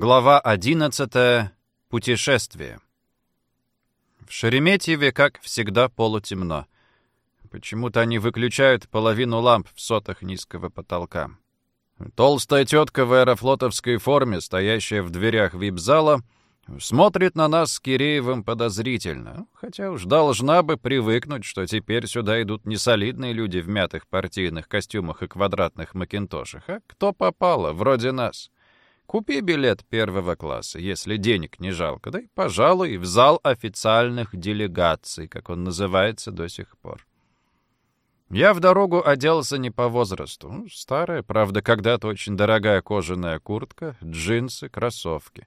Глава 11. Путешествие. В Шереметьеве, как всегда, полутемно. Почему-то они выключают половину ламп в сотах низкого потолка. Толстая тетка в аэрофлотовской форме, стоящая в дверях вип-зала, смотрит на нас с Киреевым подозрительно, хотя уж должна бы привыкнуть, что теперь сюда идут не солидные люди в мятых партийных костюмах и квадратных макинтошах, а кто попало, вроде нас. Купи билет первого класса, если денег не жалко, да и, пожалуй, в зал официальных делегаций, как он называется до сих пор. Я в дорогу оделся не по возрасту. Ну, старая, правда, когда-то очень дорогая кожаная куртка, джинсы, кроссовки.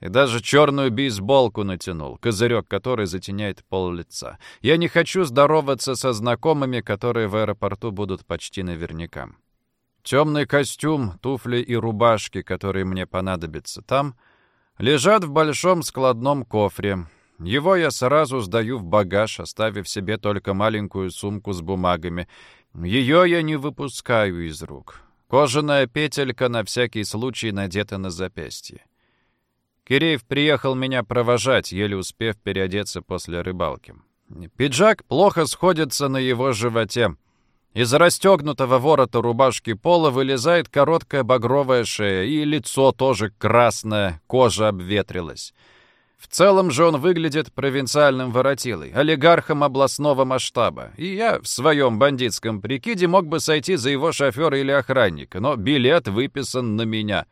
И даже черную бейсболку натянул, козырек которой затеняет пол лица. Я не хочу здороваться со знакомыми, которые в аэропорту будут почти наверняка. Темный костюм, туфли и рубашки, которые мне понадобятся там, лежат в большом складном кофре. Его я сразу сдаю в багаж, оставив себе только маленькую сумку с бумагами. Ее я не выпускаю из рук. Кожаная петелька на всякий случай надета на запястье. Киреев приехал меня провожать, еле успев переодеться после рыбалки. Пиджак плохо сходится на его животе — из расстегнутого ворота рубашки пола вылезает короткая багровая шея, и лицо тоже красное, кожа обветрилась. В целом же он выглядит провинциальным воротилой, олигархом областного масштаба, и я в своем бандитском прикиде мог бы сойти за его шофера или охранника, но билет выписан на меня.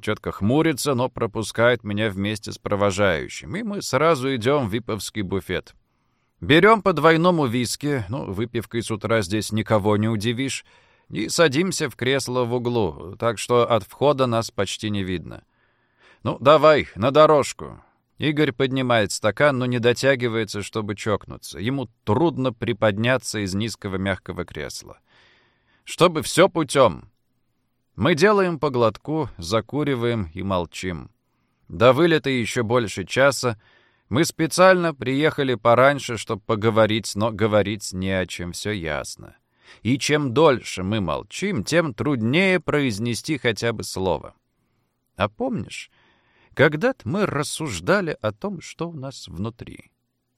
Четко хмурится, но пропускает меня вместе с провожающим, и мы сразу идем в виповский буфет. Берем по двойному виски, ну, выпивкой с утра здесь никого не удивишь, и садимся в кресло в углу, так что от входа нас почти не видно. «Ну, давай, на дорожку». Игорь поднимает стакан, но не дотягивается, чтобы чокнуться. Ему трудно приподняться из низкого мягкого кресла. «Чтобы все путем». Мы делаем по глотку, закуриваем и молчим. До вылета еще больше часа — мы специально приехали пораньше, чтобы поговорить, но говорить не о чем, все ясно. И чем дольше мы молчим, тем труднее произнести хотя бы слово. А помнишь, когда-то мы рассуждали о том, что у нас внутри.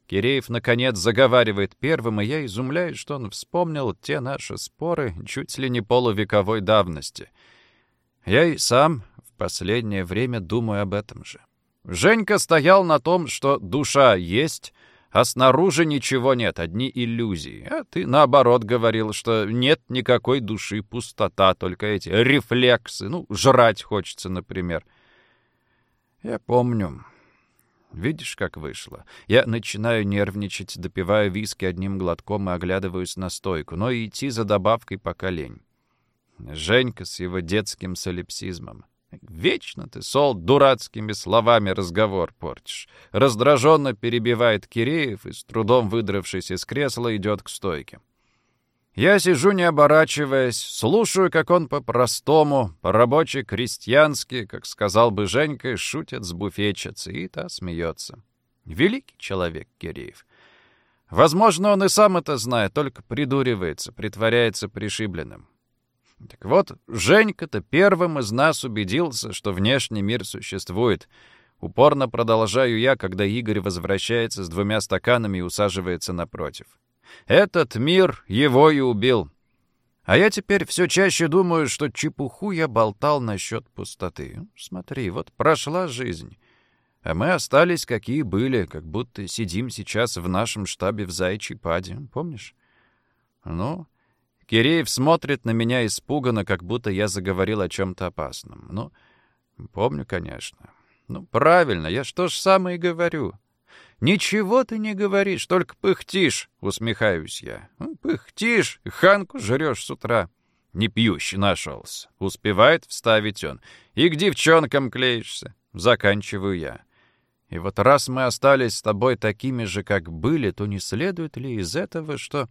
Киреев, наконец, заговаривает первым, и я изумляюсь, что он вспомнил те наши споры чуть ли не полувековой давности. Я и сам в последнее время думаю об этом же. Женька стоял на том, что душа есть, а снаружи ничего нет, одни иллюзии. А ты, наоборот, говорил, что нет никакой души, пустота, только эти рефлексы. Ну, жрать хочется, например. Я помню. Видишь, как вышло. Я начинаю нервничать, допиваю виски одним глотком и оглядываюсь на стойку, но идти за добавкой пока лень. Женька с его детским солипсизмом. Вечно ты, Сол, дурацкими словами разговор портишь. Раздраженно перебивает Киреев и, с трудом выдравшись из кресла, идет к стойке. Я сижу, не оборачиваясь, слушаю, как он по-простому, по-рабоче-крестьянски, как сказал бы Женька, шутит с буфетчицей, и та смеется. Великий человек Киреев. Возможно, он и сам это знает, только придуривается, притворяется пришибленным. Так вот, Женька-то первым из нас убедился, что внешний мир существует. Упорно продолжаю я, когда Игорь возвращается с двумя стаканами и усаживается напротив. Этот мир его и убил. А я теперь все чаще думаю, что чепуху я болтал насчет пустоты. Смотри, вот прошла жизнь. А мы остались, какие были, как будто сидим сейчас в нашем штабе в Зайчьей паде. Помнишь? Ну, Киреев смотрит на меня испуганно, как будто я заговорил о чем-то опасном. Ну, помню, конечно. Ну, правильно, я что ж самое говорю. «Ничего ты не говоришь, только пыхтишь», — усмехаюсь я. Ну, «Пыхтишь, ханку жрешь с утра». Не пьющий нашелся. Успевает вставить он. И к девчонкам клеишься. Заканчиваю я. И вот раз мы остались с тобой такими же, как были, то не следует ли из этого, что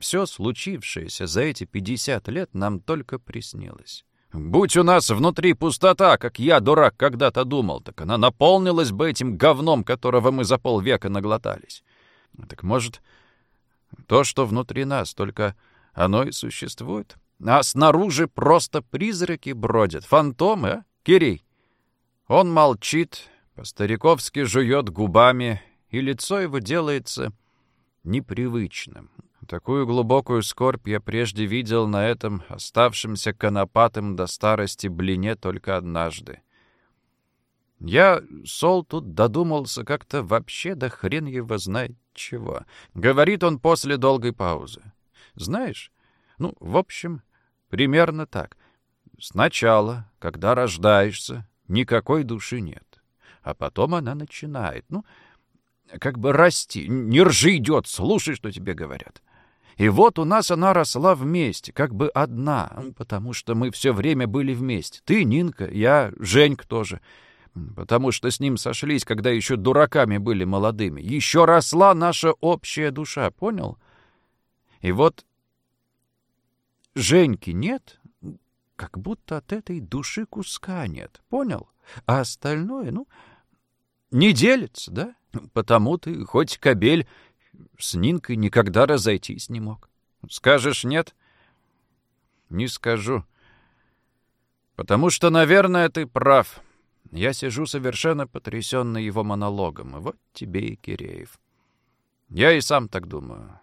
все случившееся за эти 50 лет нам только приснилось. Будь у нас внутри пустота, как я, дурак, когда-то думал, так она наполнилась бы этим говном, которого мы за полвека наглотались. Так может, то, что внутри нас, только оно и существует? А снаружи просто призраки бродят, фантомы, а, Кирей? Он молчит, по-стариковски жует губами, и лицо его делается непривычным. Такую глубокую скорбь я прежде видел на этом оставшемся конопатым до старости блине только однажды. Я, Сол, тут додумался как-то вообще, да хрен его знает чего. Говорит он после долгой паузы. Знаешь, ну, в общем, примерно так. Сначала, когда рождаешься, никакой души нет. А потом она начинает, ну, как бы расти. Не ржи, идет, слушай, что тебе говорят. И вот у нас она росла вместе, как бы одна, потому что мы все время были вместе. Ты, Нинка, я, Женька тоже. Потому что с ним сошлись, когда еще дураками были молодыми. Еще росла наша общая душа, понял? И вот Женьки нет, как будто от этой души куска нет, понял? А остальное, ну, не делится, да? Потому ты, хоть кобель, с Нинкой никогда разойтись не мог. Скажешь нет? Не скажу. Потому что, наверное, ты прав. Я сижу совершенно потрясенный его монологом. И вот тебе и Киреев. Я и сам так думаю.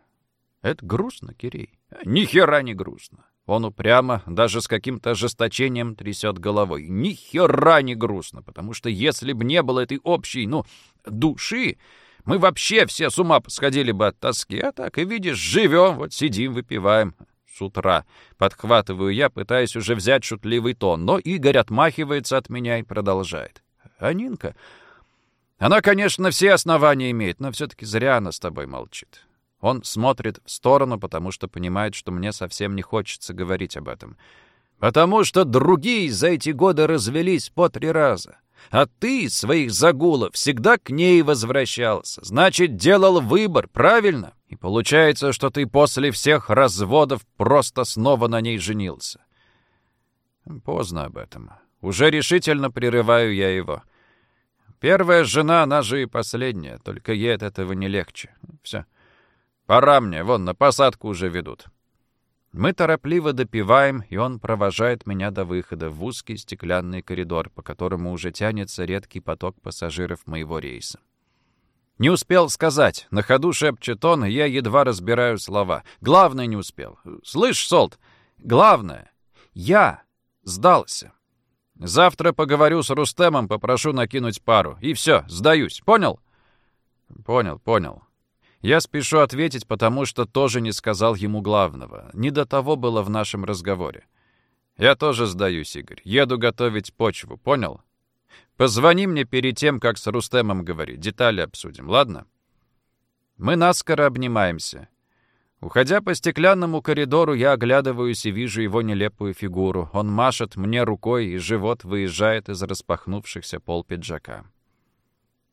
Это грустно, Кирей. Ни хера не грустно. Он упрямо, даже с каким-то ожесточением трясет головой. Ни хера не грустно, потому что если бы не было этой общей, ну, души, мы вообще все с ума посходили бы от тоски. А так, и видишь, живем, вот сидим, выпиваем с утра. Подхватываю я, пытаясь уже взять шутливый тон, но Игорь отмахивается от меня и продолжает. А Нинка... Она, конечно, все основания имеет, но все-таки зря она с тобой молчит. Он смотрит в сторону, потому что понимает, что мне совсем не хочется говорить об этом. Потому что другие за эти годы развелись по три раза. А ты из своих загулов всегда к ней возвращался. Значит, делал выбор, правильно? И получается, что ты после всех разводов просто снова на ней женился. Поздно об этом. Уже решительно прерываю я его. Первая жена, она же и последняя, только ей от этого не легче. Все. Пора мне, вон, на посадку уже ведут. Мы торопливо допиваем, и он провожает меня до выхода в узкий стеклянный коридор, по которому уже тянется редкий поток пассажиров моего рейса. Не успел сказать. На ходу шепчет он, я едва разбираю слова. Главное не успел. Слышь, Солт, главное, я сдался. Завтра поговорю с Рустемом, попрошу накинуть пару. И все, сдаюсь. Понял? Понял, понял. Я спешу ответить, потому что тоже не сказал ему главного. Не до того было в нашем разговоре. Я тоже сдаюсь, Игорь. Еду готовить почву, понял? Позвони мне перед тем, как с Рустемом говорить. Детали обсудим, ладно? Мы наскоро обнимаемся. Уходя по стеклянному коридору, я оглядываюсь и вижу его нелепую фигуру. Он машет мне рукой, и живот выезжает из распахнувшихся пол пиджака.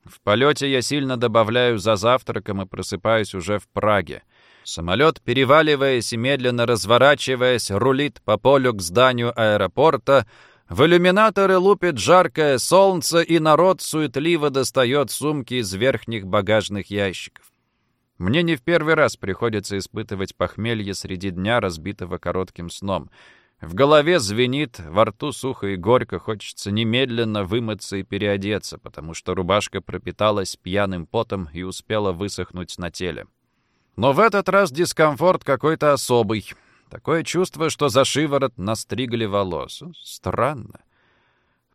В полете я сильно добавляю за завтраком и просыпаюсь уже в Праге. Самолет, переваливаясь и медленно разворачиваясь, рулит по полю к зданию аэропорта. В иллюминаторы лупит жаркое солнце, и народ суетливо достает сумки из верхних багажных ящиков. Мне не в первый раз приходится испытывать похмелье среди дня, разбитого коротким сном — в голове звенит, во рту сухо и горько, хочется немедленно вымыться и переодеться, потому что рубашка пропиталась пьяным потом и успела высохнуть на теле. Но в этот раз дискомфорт какой-то особый. Такое чувство, что за шиворот настригли волос. Странно.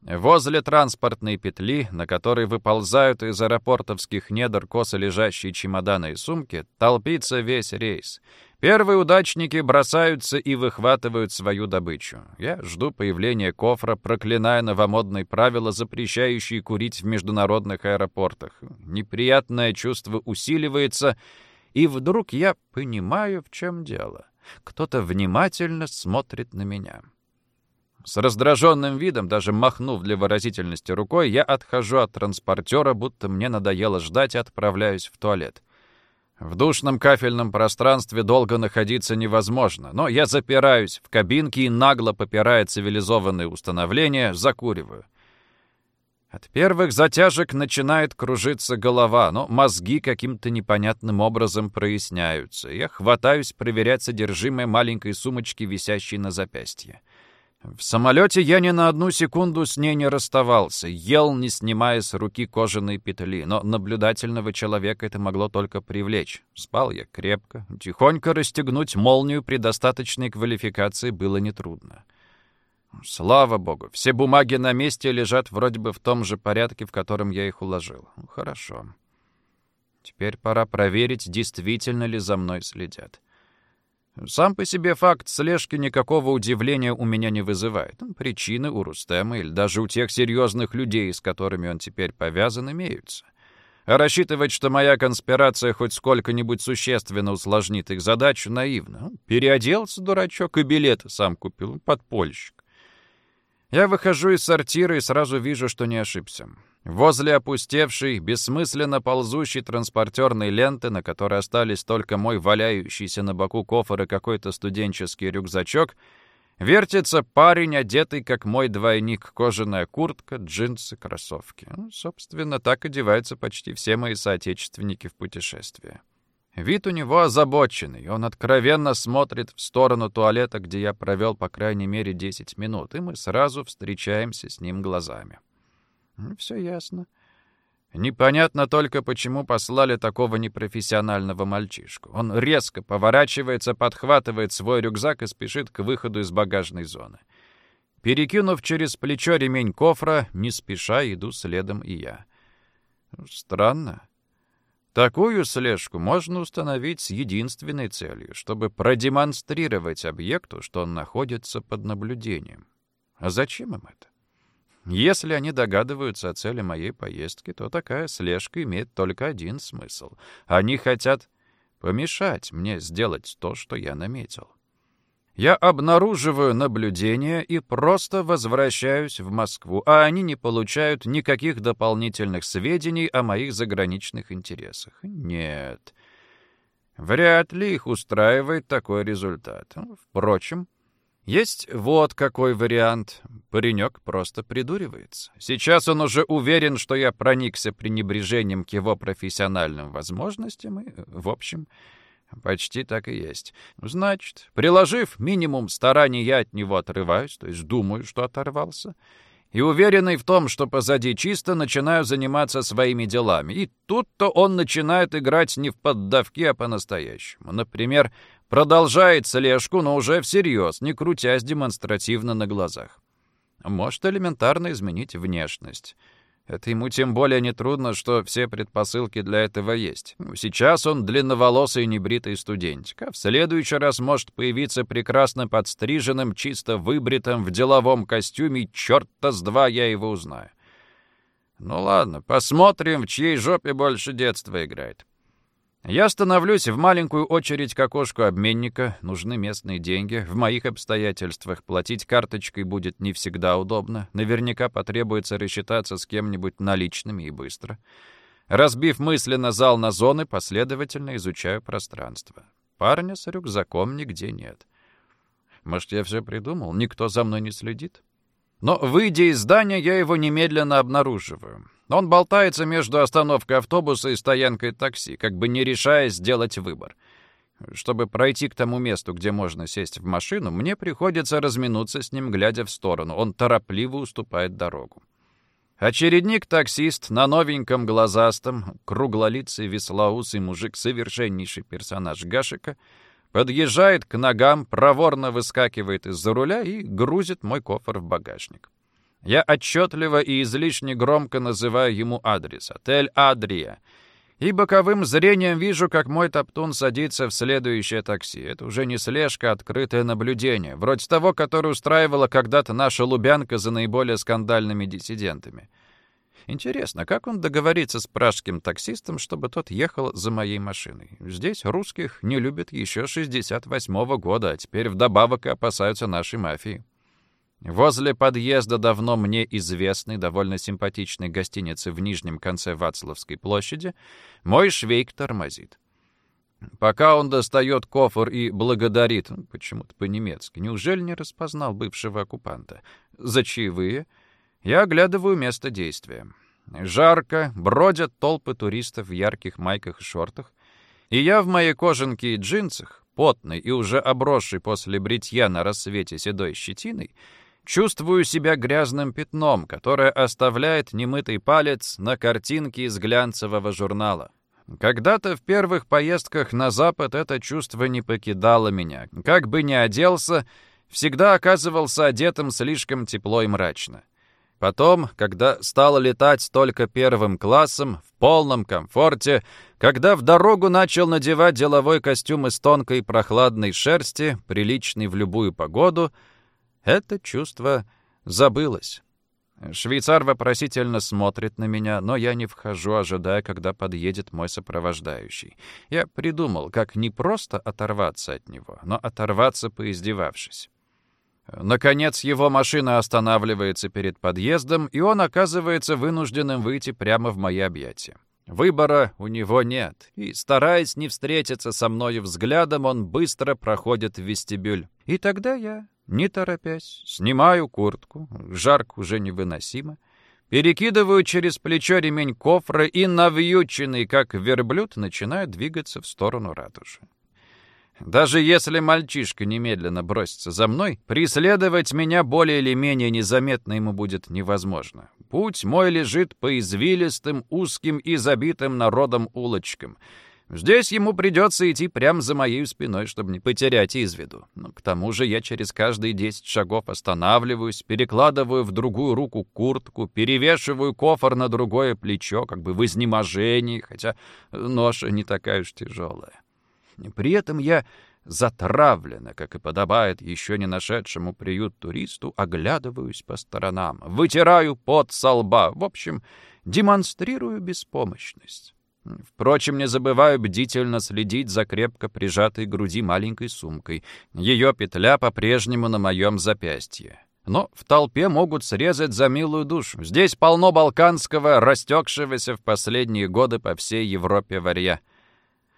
Возле транспортной петли, на которой выползают из аэропортовских недр косо лежащие чемоданы и сумки, толпится весь рейс. Первые удачники бросаются и выхватывают свою добычу. Я жду появления кофра, проклиная новомодные правила, запрещающие курить в международных аэропортах. Неприятное чувство усиливается, и вдруг я понимаю, в чем дело. Кто-то внимательно смотрит на меня. С раздраженным видом, даже махнув для выразительности рукой, я отхожу от транспортера, будто мне надоело ждать и отправляюсь в туалет. В душном кафельном пространстве долго находиться невозможно, но я запираюсь в кабинке и нагло попирая цивилизованные установления, закуриваю. От первых затяжек начинает кружиться голова, но мозги каким-то непонятным образом проясняются. Я хватаюсь проверять содержимое маленькой сумочки, висящей на запястье. В самолете я ни на одну секунду с ней не расставался, ел, не снимая с руки кожаные петли, но наблюдательного человека это могло только привлечь. Спал я крепко, тихонько расстегнуть молнию при достаточной квалификации было нетрудно. Слава богу, все бумаги на месте лежат вроде бы в том же порядке, в котором я их уложил. Хорошо. Теперь пора проверить, действительно ли за мной следят. Сам по себе факт слежки никакого удивления у меня не вызывает. Причины у Рустема или даже у тех серьезных людей, с которыми он теперь повязан, имеются. А рассчитывать, что моя конспирация хоть сколько-нибудь существенно усложнит их задачу, наивно. Переоделся, дурачок, и билеты сам купил. Подпольщик. Я выхожу из сортира и сразу вижу, что не ошибся. Возле опустевшей, бессмысленно ползущей транспортерной ленты, на которой остались только мой валяющийся на боку кофр и какой-то студенческий рюкзачок, вертится парень, одетый, как мой двойник, кожаная куртка, джинсы, кроссовки. Ну, собственно, так одеваются почти все мои соотечественники в путешествии. Вид у него озабоченный, он откровенно смотрит в сторону туалета, где я провел по крайней мере 10 минут, и мы сразу встречаемся с ним глазами. Ну, Все ясно. Непонятно только, почему послали такого непрофессионального мальчишку. Он резко поворачивается, подхватывает свой рюкзак и спешит к выходу из багажной зоны. Перекинув через плечо ремень кофра, не спеша иду следом и я. Странно. Такую слежку можно установить с единственной целью, чтобы продемонстрировать объекту, что он находится под наблюдением. А зачем им это? Если они догадываются о цели моей поездки, то такая слежка имеет только один смысл. Они хотят помешать мне сделать то, что я наметил. Я обнаруживаю наблюдение и просто возвращаюсь в Москву, а они не получают никаких дополнительных сведений о моих заграничных интересах. Нет, вряд ли их устраивает такой результат. Впрочем, есть вот какой вариант. Паренек просто придуривается. Сейчас он уже уверен, что я проникся пренебрежением к его профессиональным возможностям, и, в общем, почти так и есть. Значит, приложив минимум стараний, я от него отрываюсь, то есть думаю, что оторвался, и уверенный в том, что позади чисто, начинаю заниматься своими делами. И тут-то он начинает играть не в поддавки, а по-настоящему. Например, продолжает слежку, но уже всерьез, не крутясь демонстративно на глазах. Может элементарно изменить внешность. Это ему тем более нетрудно, что все предпосылки для этого есть. Сейчас он длинноволосый небритый студентик, а в следующий раз может появиться прекрасно подстриженным, чисто выбритым в деловом костюме, черта с два я его узнаю. Ну ладно, посмотрим, в чьей жопе больше детства играет. Я становлюсь в маленькую очередь к окошку обменника. Нужны местные деньги. В моих обстоятельствах платить карточкой будет не всегда удобно. Наверняка потребуется рассчитаться с кем-нибудь наличными и быстро. Разбив мысленно зал на зоны, последовательно изучаю пространство. Парня с рюкзаком нигде нет. Может, я все придумал? Никто за мной не следит? Но, выйдя из здания, я его немедленно обнаруживаю. Он болтается между остановкой автобуса и стоянкой такси, как бы не решаясь сделать выбор. Чтобы пройти к тому месту, где можно сесть в машину, мне приходится разминуться с ним, глядя в сторону. Он торопливо уступает дорогу. Очередник-таксист на новеньком глазастом, круглолицый веслоусый мужик, совершеннейший персонаж Гашика, подъезжает к ногам, проворно выскакивает из-за руля и грузит мой кофр в багажник. Я отчетливо и излишне громко называю ему адрес. Отель «Адрия». И боковым зрением вижу, как мой топтун садится в следующее такси. Это уже не слежка, а открытое наблюдение. Вроде того, которое устраивала когда-то наша Лубянка за наиболее скандальными диссидентами. Интересно, как он договорится с пражским таксистом, чтобы тот ехал за моей машиной? Здесь русских не любят еще 68-го года, а теперь вдобавок и опасаются нашей мафии. Возле подъезда давно мне известной, довольно симпатичной гостиницы в нижнем конце Вацлавской площади мой швейк тормозит. Пока он достает кофр и благодарит, ну, почему-то по-немецки, неужели не распознал бывшего оккупанта, за чаевые, я оглядываю место действия. Жарко, бродят толпы туристов в ярких майках и шортах, и я в моей кожанке и джинсах, потный и уже обросший после бритья на рассвете седой щетиной, чувствую себя грязным пятном, которое оставляет немытый палец на картинке из глянцевого журнала. Когда-то в первых поездках на запад это чувство не покидало меня. Как бы ни оделся, всегда оказывался одетым слишком тепло и мрачно. Потом, когда стало летать только первым классом, в полном комфорте, когда в дорогу начал надевать деловой костюм из тонкой прохладной шерсти, приличный в любую погоду, это чувство забылось. Швейцар вопросительно смотрит на меня, но я не вхожу, ожидая, когда подъедет мой сопровождающий. Я придумал, как не просто оторваться от него, но оторваться, поиздевавшись. Наконец его машина останавливается перед подъездом, и он оказывается вынужденным выйти прямо в мои объятия. Выбора у него нет, и, стараясь не встретиться со мною взглядом, он быстро проходит в вестибюль. И тогда я, не торопясь, снимаю куртку, жарко уже невыносимо, перекидываю через плечо ремень кофра и, навьюченный, как верблюд, начинаю двигаться в сторону ратуши. Даже если мальчишка немедленно бросится за мной, преследовать меня более или менее незаметно ему будет невозможно. Путь мой лежит по извилистым, узким и забитым народом улочкам. Здесь ему придется идти прямо за моей спиной, чтобы не потерять из виду. Но к тому же я через каждые десять шагов останавливаюсь, перекладываю в другую руку куртку, перевешиваю кофр на другое плечо, как бы в изнеможении, хотя ноша не такая уж тяжелая. При этом я затравленно, как и подобает еще не нашедшему приют туристу, оглядываюсь по сторонам, вытираю пот со лба, в общем, демонстрирую беспомощность. Впрочем, не забываю бдительно следить за крепко прижатой груди маленькой сумкой. Ее петля по-прежнему на моем запястье. Но в толпе могут срезать за милую душу. Здесь полно балканского, растекшегося в последние годы по всей Европе варья.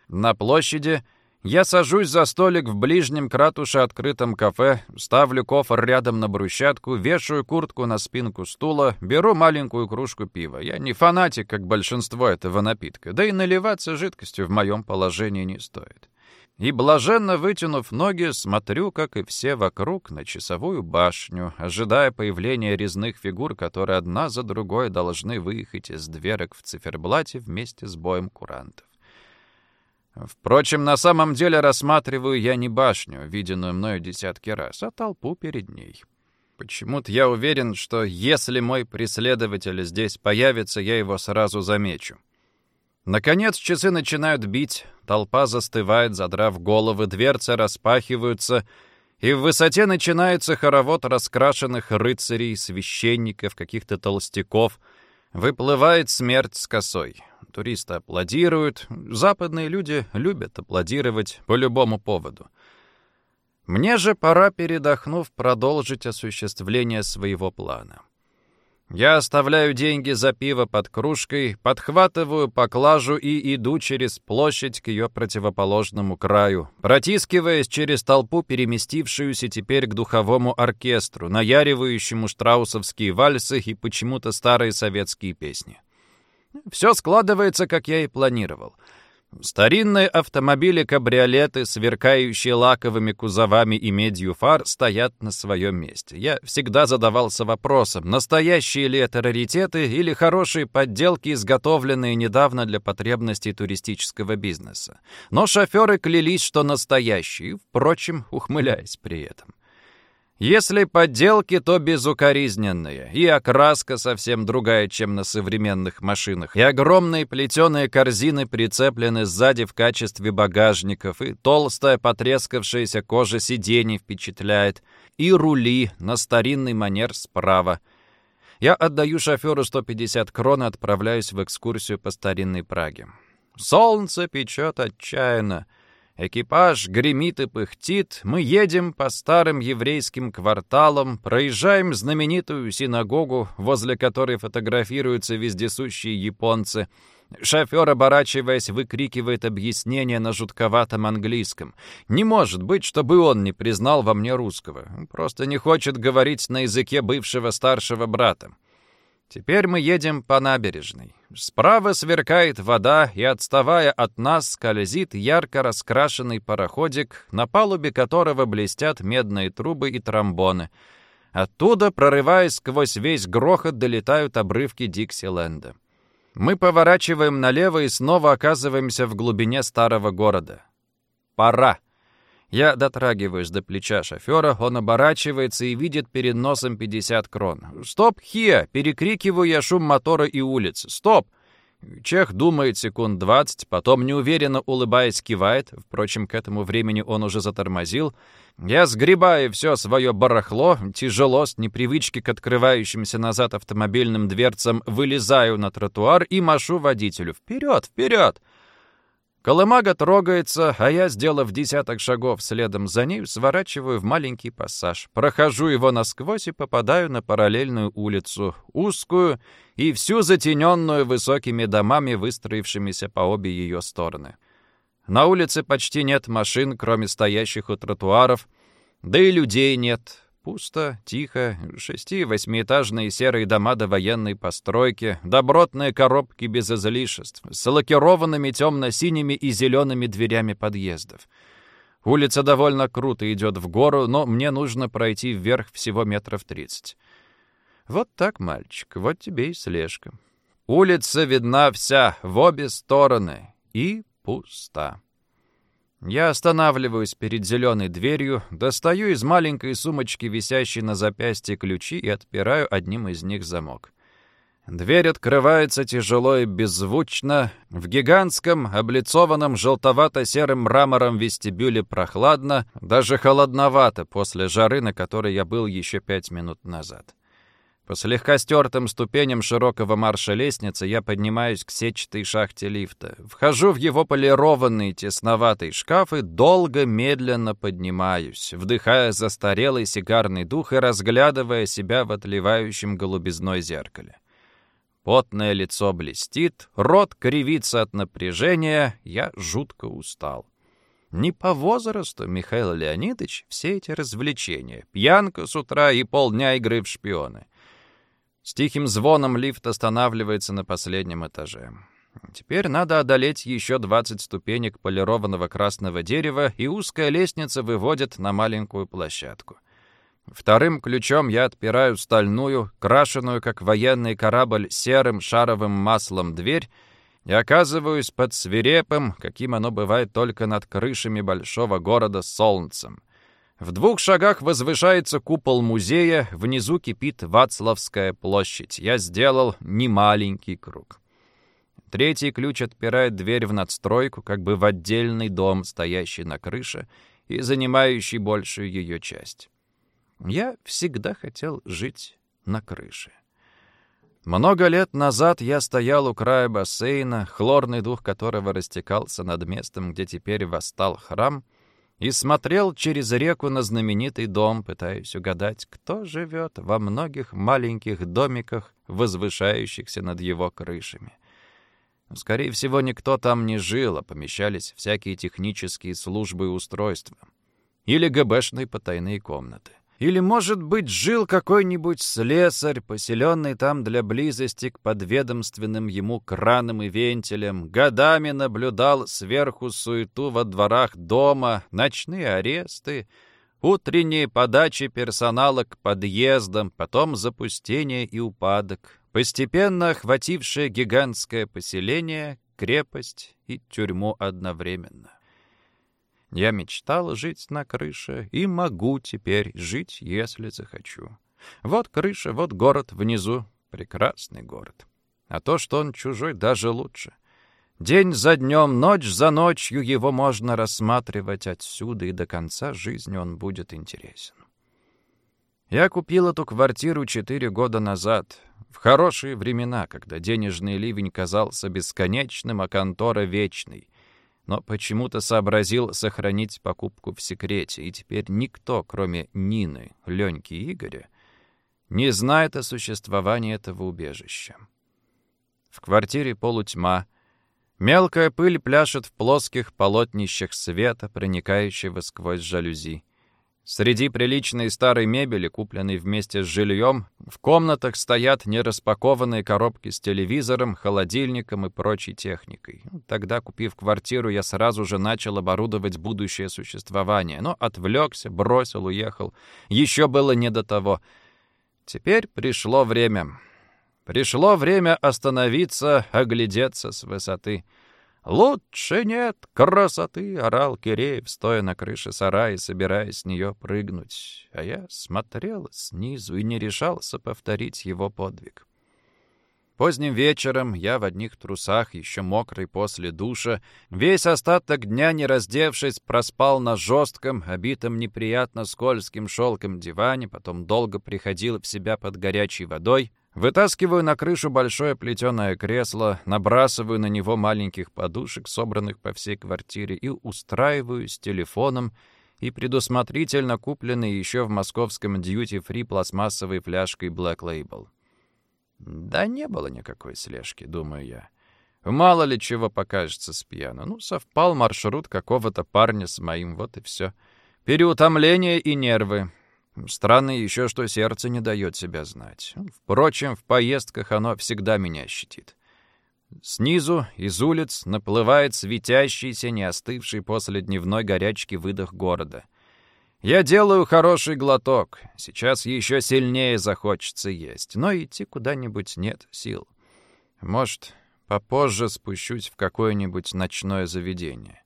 На площади я сажусь за столик в ближнем к ратуше открытом кафе, ставлю кофр рядом на брусчатку, вешаю куртку на спинку стула, беру маленькую кружку пива. Я не фанатик, как большинство этого напитка, да и наливаться жидкостью в моем положении не стоит. И, блаженно вытянув ноги, смотрю, как и все вокруг, на часовую башню, ожидая появления резных фигур, которые одна за другой должны выехать из дверок в циферблате вместе с боем курантов. Впрочем, на самом деле рассматриваю я не башню, виденную мною десятки раз, а толпу перед ней. Почему-то я уверен, что если мой преследователь здесь появится, я его сразу замечу. Наконец часы начинают бить, толпа застывает, задрав головы, дверцы распахиваются, и в высоте начинается хоровод раскрашенных рыцарей, священников, каких-то толстяков. Выплывает смерть с косой. Туристы аплодируют. Западные люди любят аплодировать по любому поводу. Мне же пора, передохнув, продолжить осуществление своего плана. Я оставляю деньги за пиво под кружкой, подхватываю поклажу и иду через площадь к ее противоположному краю, протискиваясь через толпу, переместившуюся теперь к духовому оркестру, наяривающему штраусовские вальсы и почему-то старые советские песни. Все складывается, как я и планировал. Старинные автомобили-кабриолеты, сверкающие лаковыми кузовами и медью фар, стоят на своем месте. Я всегда задавался вопросом, настоящие ли это раритеты или хорошие подделки, изготовленные недавно для потребностей туристического бизнеа. Но шоферы клялись, что настоящие, впрочем, ухмыляясь при этом. Если подделки, то безукоризненные, и окраска совсем другая, чем на современных машинах, и огромные плетеные корзины прицеплены сзади в качестве багажников, и толстая потрескавшаяся кожа сидений впечатляет, и рули на старинный манер справа. Я отдаю шоферу 150 крон и отправляюсь в экскурсию по старинной Праге. Солнце печет отчаянно. Экипаж гремит и пыхтит, мы едем по старым еврейским кварталам, проезжаем знаменитую синагогу, возле которой фотографируются вездесущие японцы. Шофер, оборачиваясь, выкрикивает объяснение на жутковатом английском. Не может быть, чтобы он не признал во мне русского. Просто не хочет говорить на языке бывшего старшего брата. Теперь мы едем по набережной. Справа сверкает вода, и, отставая от нас, скользит ярко раскрашенный пароходик, на палубе которого блестят медные трубы и тромбоны. Оттуда, прорываясь сквозь весь грохот, долетают обрывки Диксиленда. Мы поворачиваем налево и снова оказываемся в глубине старого города. Пора. Я дотрагиваюсь до плеча шофера, он оборачивается и видит перед носом 50 крон. «Стоп, Хия!» — перекрикиваю я шум мотора и улиц. «Стоп!» Чех думает секунд двадцать, потом неуверенно улыбаясь кивает, впрочем, к этому времени он уже затормозил. Я сгребаю все свое барахло, тяжело, с непривычки к открывающимся назад автомобильным дверцам, вылезаю на тротуар и машу водителю. «Вперед, вперед!» Колымага трогается, а я, сделав десяток шагов следом за ней, сворачиваю в маленький пассаж. Прохожу его насквозь и попадаю на параллельную улицу, узкую и всю затененную высокими домами, выстроившимися по обе ее стороны. На улице почти нет машин, кроме стоящих у тротуаров, да и людей нет. Пусто, тихо, шести-восьмиэтажные серые дома до военной постройки, добротные коробки без излишеств, с лакированными темно-синими и зелеными дверями подъездов. Улица довольно круто идет в гору, но мне нужно пройти вверх всего метров тридцать. Вот так, мальчик, вот тебе и слежка. Улица видна вся, в обе стороны, и пуста. Я останавливаюсь перед зеленой дверью, достаю из маленькой сумочки, висящей на запястье, ключи и отпираю одним из них замок. Дверь открывается тяжело и беззвучно. В гигантском, облицованном желтовато-серым мрамором вестибюле прохладно, даже холодновато после жары, на которой я был еще пять минут назад. По слегка стертым ступеням широкого марша лестницы я поднимаюсь к сетчатой шахте лифта. Вхожу в его полированный тесноватый шкаф и долго, медленно поднимаюсь, вдыхая застарелый сигарный дух и разглядывая себя в отливающем голубизной зеркале. Потное лицо блестит, рот кривится от напряжения, я жутко устал. Не по возрасту, Михаил Леонидович, все эти развлечения. Пьянка с утра и полдня игры в шпионы. С тихим звоном лифт останавливается на последнем этаже. Теперь надо одолеть еще 20 ступенек полированного красного дерева, и узкая лестница выводит на маленькую площадку. Вторым ключом я отпираю стальную, крашеную, как военный корабль, серым шаровым маслом дверь и оказываюсь под свирепым, каким оно бывает только над крышами большого города, солнцем. В двух шагах возвышается купол музея, внизу кипит Вацлавская площадь. Я сделал немаленький круг. Третий ключ отпирает дверь в надстройку, как бы в отдельный дом, стоящий на крыше и занимающий большую ее часть. Я всегда хотел жить на крыше. Много лет назад я стоял у края бассейна, хлорный дух которого растекался над местом, где теперь восстал храм — и смотрел через реку на знаменитый дом, пытаясь угадать, кто живет во многих маленьких домиках, возвышающихся над его крышами. Скорее всего, никто там не жил, а помещались всякие технические службы и устройства. Или ГБшные потайные комнаты. Или, может быть, жил какой-нибудь слесарь, поселенный там для близости к подведомственным ему кранам и вентилям, годами наблюдал сверху суету во дворах дома, ночные аресты, утренние подачи персонала к подъездам, потом запустение и упадок, постепенно охватившее гигантское поселение, крепость и тюрьму одновременно. Я мечтал жить на крыше и могу теперь жить, если захочу. Вот крыша, вот город внизу. Прекрасный город. А то, что он чужой, даже лучше. День за днем, ночь за ночью его можно рассматривать отсюда, и до конца жизни он будет интересен. Я купил эту квартиру четыре года назад, в хорошие времена, когда денежный ливень казался бесконечным, а контора вечной но почему-то сообразил сохранить покупку в секрете, и теперь никто, кроме Нины, Леньки и Игоря, не знает о существовании этого убежища. В квартире полутьма. Мелкая пыль пляшет в плоских полотнищах света, проникающего сквозь жалюзи. Среди приличной старой мебели, купленной вместе с жильем, в комнатах стоят нераспакованные коробки с телевизором, холодильником и прочей техникой. Тогда, купив квартиру, я сразу же начал оборудовать будущее существование, но отвлекся, бросил, уехал. Еще было не до того. Теперь пришло время. Пришло время остановиться, оглядеться с высоты. «Лучше нет красоты!» — орал Киреев, стоя на крыше сарая, собираясь с нее прыгнуть. А я смотрел снизу и не решался повторить его подвиг. Поздним вечером я в одних трусах, еще мокрый после душа, весь остаток дня, не раздевшись, проспал на жестком, обитом неприятно скользким шелком диване, потом долго приходил в себя под горячей водой, вытаскиваю на крышу большое плетеное кресло, набрасываю на него маленьких подушек, собранных по всей квартире, и устраиваю с телефоном и предусмотрительно купленной еще в московском дьюти-фри пластмассовой фляжкой Black Label. Да не было никакой слежки, думаю я. Мало ли чего покажется с пьяну. Ну, совпал маршрут какого-то парня с моим, вот и все. Переутомление и нервы. Странно еще, что сердце не дает себя знать. Впрочем, в поездках оно всегда меня щитит. Снизу, из улиц, наплывает светящийся, не остывший после дневной горячки выдох города. Я делаю хороший глоток. Сейчас еще сильнее захочется есть. Но идти куда-нибудь нет сил. Может, попозже спущусь в какое-нибудь ночное заведение.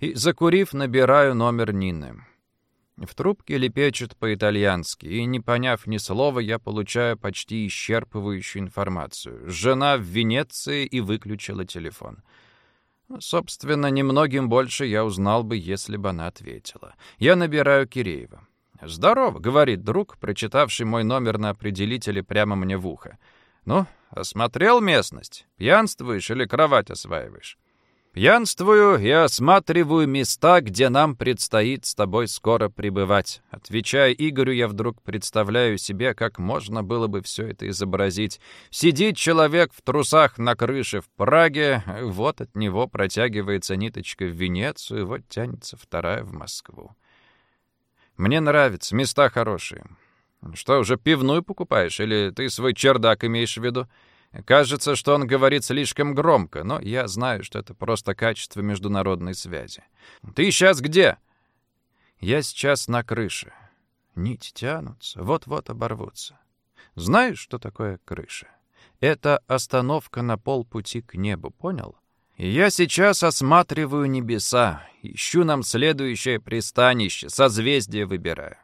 И, закурив, набираю номер Нины. В трубке лепечет по-итальянски, и, не поняв ни слова, я получаю почти исчерпывающую информацию. Жена в Венеции и выключила телефон. Собственно, немногим больше я узнал бы, если бы она ответила. Я набираю Киреева. «Здорово», — говорит друг, прочитавший мой номер на определителе прямо мне в ухо. «Ну, осмотрел местность? Пьянствуешь или кровать осваиваешь?» «Пьянствую и осматриваю места, где нам предстоит с тобой скоро пребывать». Отвечая Игорю, я вдруг представляю себе, как можно было бы все это изобразить. Сидит человек в трусах на крыше в Праге, вот от него протягивается ниточка в Венецию, вот тянется вторая в Москву. Мне нравится, места хорошие. Что, уже пивную покупаешь, или ты свой чердак имеешь в виду?» Кажется, что он говорит слишком громко, но я знаю, что это просто качество международной связи. «Ты сейчас где?» «Я сейчас на крыше. Нити тянутся, вот-вот оборвутся. Знаешь, что такое крыша? Это остановка на полпути к небу, понял? Я сейчас осматриваю небеса, ищу нам следующее пристанище, созвездие выбираю.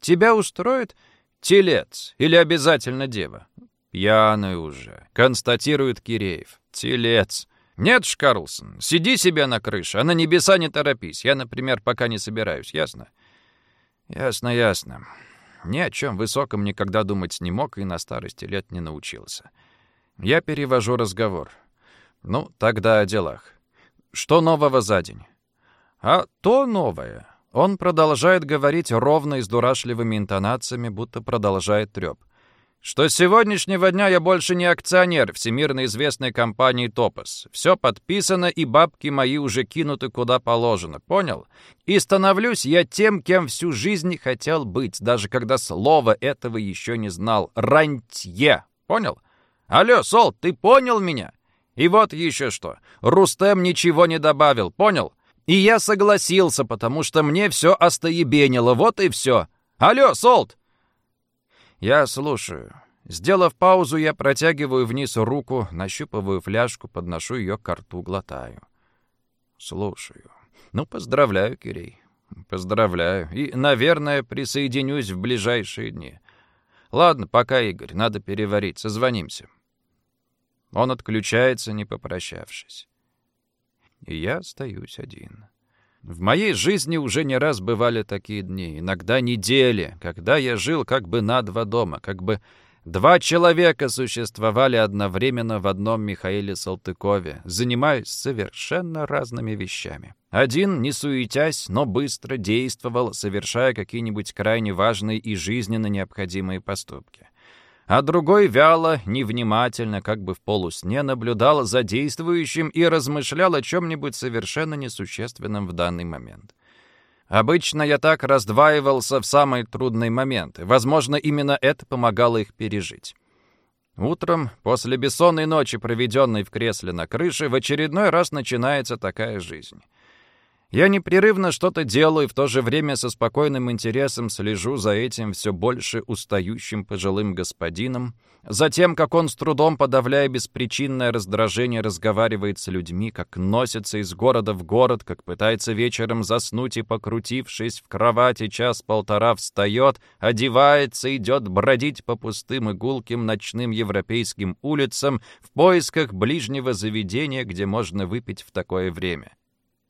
Тебя устроит телец или обязательно дева? «Пьяный уже», — констатирует Киреев. «Телец». «Нет ж, Карлсон, сиди себе на крыше, а на небеса не торопись. Я, например, пока не собираюсь, ясно?» «Ясно, ясно. Ни о чем высоком никогда думать не мог и на старости лет не научился. Я перевожу разговор. Ну, тогда о делах. Что нового за день?» «А то новое». Он продолжает говорить ровно и с дурашливыми интонациями, будто продолжает трёп что с сегодняшнего дня я больше не акционер всемирно известной компании «Топос». Все подписано, и бабки мои уже кинуты куда положено, понял? И становлюсь я тем, кем всю жизнь хотел быть, даже когда слова этого еще не знал. Рантье, понял? Алло, Сол, ты понял меня? И вот еще что. Рустем ничего не добавил, понял? И я согласился, потому что мне все остоебенило, вот и все. Алло, Солт, «Я слушаю». Сделав паузу, я протягиваю вниз руку, нащупываю фляжку, подношу ее к рту, глотаю. Слушаю. Ну, поздравляю, Кирей. Поздравляю. И, наверное, присоединюсь в ближайшие дни. Ладно, пока, Игорь, надо переварить. Созвонимся. Он отключается, не попрощавшись. И я остаюсь один. В моей жизни уже не раз бывали такие дни, иногда недели, когда я жил как бы на два дома, как бы два человека существовали одновременно в одном Михаиле Салтыкове, занимаясь совершенно разными вещами. Один, не суетясь, но быстро действовал, совершая какие-нибудь крайне важные и жизненно необходимые поступки а другой вяло, невнимательно, как бы в полусне, наблюдал за действующим и размышлял о чем-нибудь совершенно несущественном в данный момент. Обычно я так раздваивался в самые трудные моменты. Возможно, именно это помогало их пережить. Утром, после бессонной ночи, проведенной в кресле на крыше, в очередной раз начинается такая жизнь. Я непрерывно что-то делаю, и в то же время со спокойным интересом слежу за этим все больше устающим пожилым господином, за тем, как он с трудом, подавляя беспричинное раздражение, разговаривает с людьми, как носится из города в город, как пытается вечером заснуть и, покрутившись в кровати час-полтора, встает, одевается, идет бродить по пустым и гулким ночным европейским улицам в поисках ближнего заведения, где можно выпить в такое время.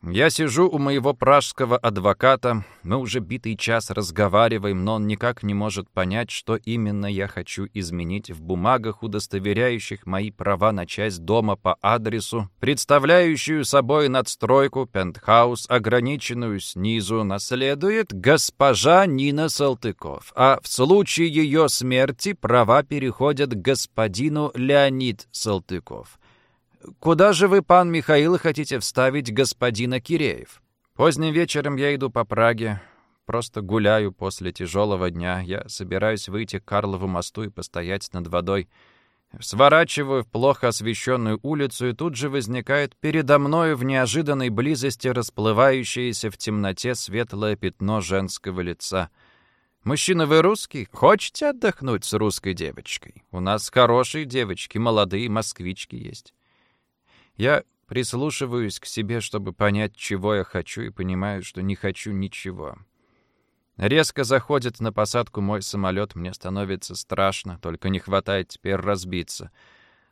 Я сижу у моего пражского адвоката, мы уже битый час разговариваем, но он никак не может понять, что именно я хочу изменить в бумагах, удостоверяющих мои права на часть дома по адресу, представляющую собой надстройку, пентхаус, ограниченную снизу, наследует госпожа Нина Салтыков, а в случае ее смерти права переходят к господину Леонид Салтыков. «Куда же вы, пан Михаил, хотите вставить господина Киреев?» Поздним вечером я иду по Праге, просто гуляю после тяжелого дня. Я собираюсь выйти к Карлову мосту и постоять над водой. Сворачиваю в плохо освещенную улицу, и тут же возникает передо мною в неожиданной близости расплывающееся в темноте светлое пятно женского лица. «Мужчина, вы русский? Хочете отдохнуть с русской девочкой? У нас хорошие девочки, молодые москвички есть». Я прислушиваюсь к себе, чтобы понять, чего я хочу, и понимаю, что не хочу ничего. Резко заходит на посадку мой самолет, мне становится страшно, только не хватает теперь разбиться.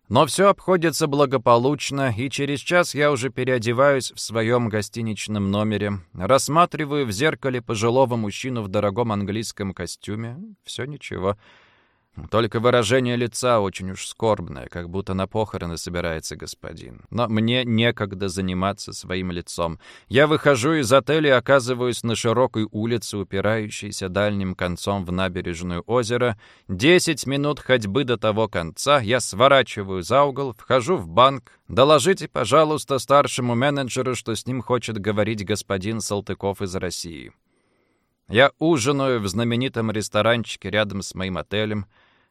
Но все обходится благополучно, и через час я уже переодеваюсь в своем гостиничном номере, рассматриваю в зеркале пожилого мужчину в дорогом английском костюме. Все ничего. Только выражение лица очень уж скорбное, как будто на похороны собирается господин. Но мне некогда заниматься своим лицом. Я выхожу из отеля и оказываюсь на широкой улице, упирающейся дальним концом в набережную озера. Десять минут ходьбы до того конца, я сворачиваю за угол, вхожу в банк. Доложите, пожалуйста, старшему менеджеру, что с ним хочет говорить господин Салтыков из России. Я ужинаю в знаменитом ресторанчике рядом с моим отелем.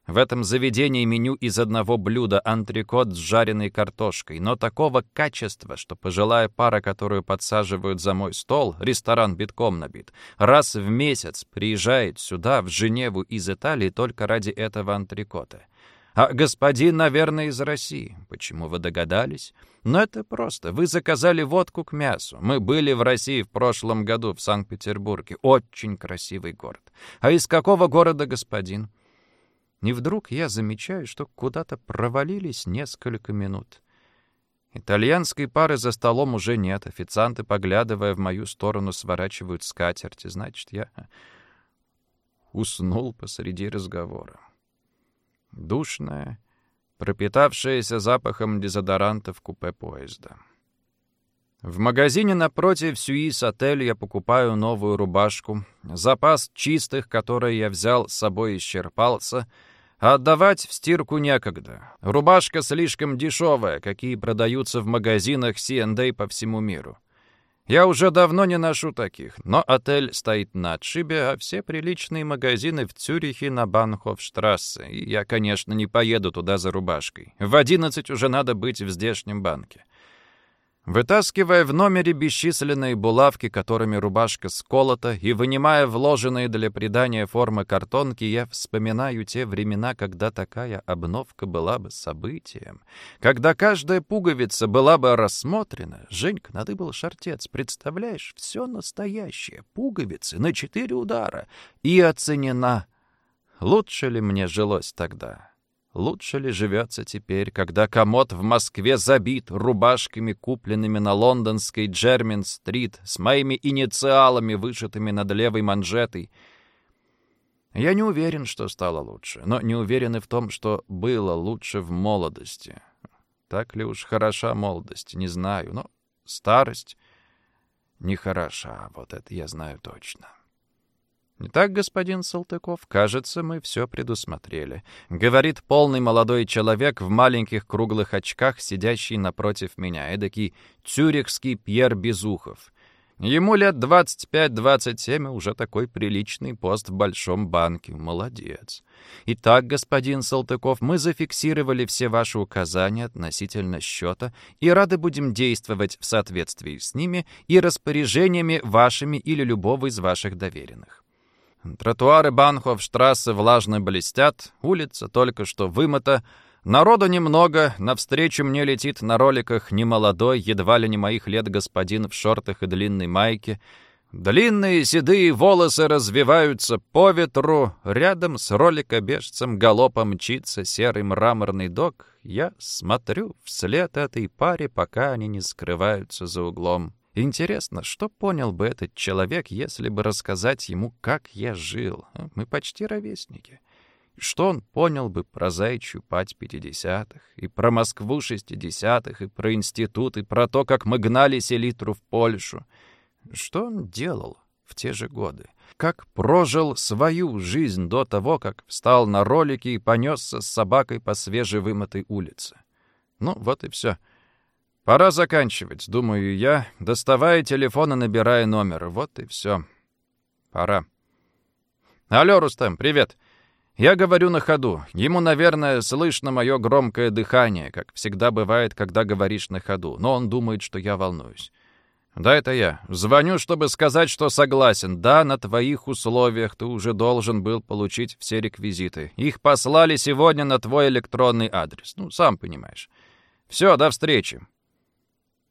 В этом заведении меню из одного блюда антрикот с жареной картошкой, но такого качества, что пожилая пара, которую подсаживают за мой стол, ресторан битком набит, раз в месяц приезжает сюда, в Женеву из Италии, только ради этого антрикота. А господин, наверное, из России. Почему вы догадались? Но это просто. Вы заказали водку к мясу. Мы были в России в прошлом году, в Санкт-Петербурге. Очень красивый город. А из какого города господин? И вдруг я замечаю, что куда-то провалились несколько минут. Итальянской пары за столом уже нет. Официанты, поглядывая в мою сторону, сворачивают скатерти. Значит, я уснул посреди разговора душная, пропитавшаяся запахом дезодоранта в купе поезда. В магазине напротив Сюис-отель я покупаю новую рубашку. Запас чистых, которые я взял с собой, исчерпался, а отдавать в стирку некогда. Рубашка слишком дешевая, какие продаются в магазинах C&A по всему миру. Я уже давно не ношу таких, но отель стоит на отшибе, а все приличные магазины в Цюрихе на Банхофштрассе, и я, конечно, не поеду туда за рубашкой. В одиннадцать уже надо быть в здешнем банке. Вытаскивая в номере бесчисленные булавки, которыми рубашка сколота, и вынимая вложенные для придания формы картонки, я вспоминаю те времена, когда такая обновка была бы событием, когда каждая пуговица была бы рассмотрена. Женька, надо был шартец, представляешь, все настоящее, пуговицы на четыре удара, и оценена. Лучше ли мне жилось тогда?» Лучше ли живется теперь, когда комод в Москве забит рубашками, купленными на лондонской Джермин-стрит, с моими инициалами, вышитыми над левой манжетой? Я не уверен, что стало лучше, но не уверен и в том, что было лучше в молодости. Так ли уж хороша молодость, не знаю, но старость нехороша, вот это я знаю точно. «Итак, господин Салтыков, кажется, мы все предусмотрели», — говорит полный молодой человек в маленьких круглых очках, сидящий напротив меня, эдакий цюрихский Пьер Безухов. Ему лет 25-27, уже такой приличный пост в большом банке. Молодец. Итак, господин Салтыков, мы зафиксировали все ваши указания относительно счета и рады будем действовать в соответствии с ними и распоряжениями вашими или любого из ваших доверенных. Тротуары Банхофштрассе влажно блестят, улица только что вымыта, Народу немного, навстречу мне летит на роликах немолодой, едва ли не моих лет господин в шортах и длинной майке. Длинные седые волосы развиваются по ветру, рядом с роликобежцем галопом мчится серый мраморный док. Я смотрю вслед этой паре, пока они не скрываются за углом. Интересно, что понял бы этот человек, если бы рассказать ему, как я жил? Мы почти ровесники. Что он понял бы про заячью пать пятидесятых, и про Москву шестидесятых, и про институт, и про то, как мы гнали селитру в Польшу? Что он делал в те же годы? Как прожил свою жизнь до того, как встал на ролики и понесся с собакой по свежевымытой улице? Ну, вот и все. Пора заканчивать, думаю я, доставая телефон и набирая номер. Вот и все. Пора. Алло, Рустем, привет. Я говорю на ходу. Ему, наверное, слышно мое громкое дыхание, как всегда бывает, когда говоришь на ходу, но он думает, что я волнуюсь. «Да, это я. Звоню, чтобы сказать, что согласен. Да, на твоих условиях ты уже должен был получить все реквизиты. Их послали сегодня на твой электронный адрес. Ну, сам понимаешь. Все, до встречи».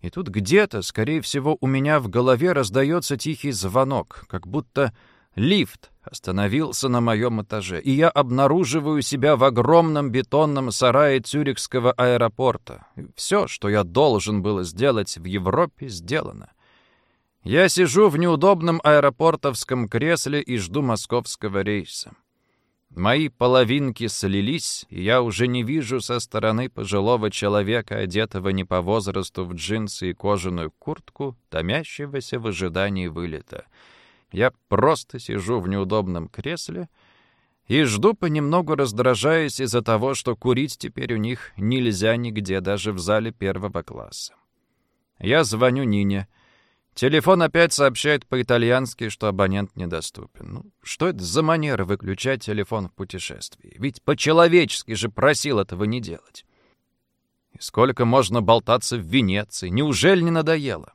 И тут где-то, скорее всего, у меня в голове раздается тихий звонок, как будто Лифт остановился на моем этаже, и я обнаруживаю себя в огромном бетонном сарае Цюрихского аэропорта. Все, что я должен был сделать в Европе, сделано. Я сижу в неудобном аэропортовском кресле и жду московского рейса. Мои половинки слились, и я уже не вижу со стороны пожилого человека, одетого не по возрасту в джинсы и кожаную куртку, томящегося в ожидании вылета — я просто сижу в неудобном кресле и жду, понемногу раздражаясь из-за того, что курить теперь у них нельзя нигде, даже в зале первого класса. Я звоню Нине. Телефон опять сообщает по-итальянски, что абонент недоступен. Ну, что это за манера выключать телефон в путешествии? Ведь по-человечески же просил этого не делать. И сколько можно болтаться в Венеции? Неужели не надоело?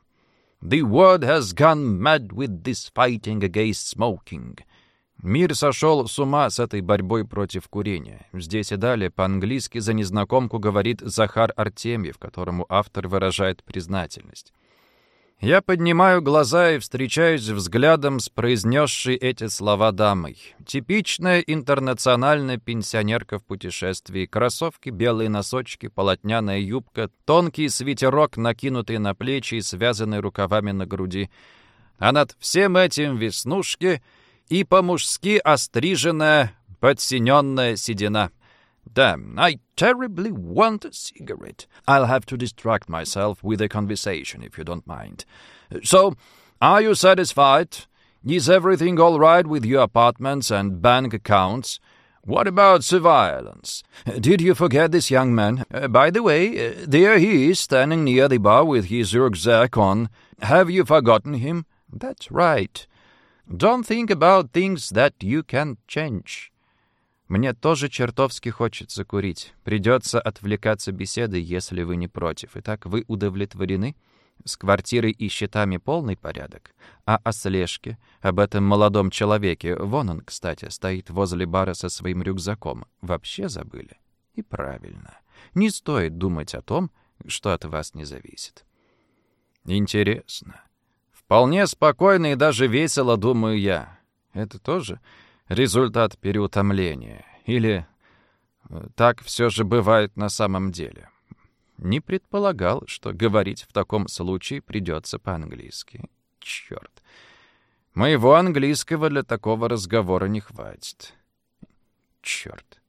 The world has gone mad with this fighting against smoking. Мир сошел с ума с этой борьбой против курения. Здесь и далее по-английски за незнакомку говорит Захар Артемьев, которому автор выражает признательность. Я поднимаю глаза и встречаюсь взглядом с произнесшей эти слова дамой. Типичная интернациональная пенсионерка в путешествии. Кроссовки, белые носочки, полотняная юбка, тонкий свитерок, накинутый на плечи и связанный рукавами на груди. А над всем этим веснушки и по-мужски остриженная, подсиненная седина. Damn, I terribly want a cigarette. I'll have to distract myself with a conversation, if you don't mind. So, are you satisfied? Is everything all right with your apartments and bank accounts? What about surveillance? Did you forget this young man? Uh, by the way, uh, there he is, standing near the bar with his rucksack on. Have you forgotten him? That's right. Don't think about things that you can't change. Мне тоже чертовски хочется курить. Придется отвлекаться беседой, если вы не против. Итак, вы удовлетворены? С квартирой и счетами полный порядок. А о слежке, об этом молодом человеке, вон он, кстати, стоит возле бара со своим рюкзаком, вообще забыли? И правильно. Не стоит думать о том, что от вас не зависит. Интересно. Вполне спокойно и даже весело, думаю я. Это тоже результат переутомления. Или э, так все же бывает на самом деле. Не предполагал, что говорить в таком случае придется по-английски. Черт. Моего английского для такого разговора не хватит. Черт.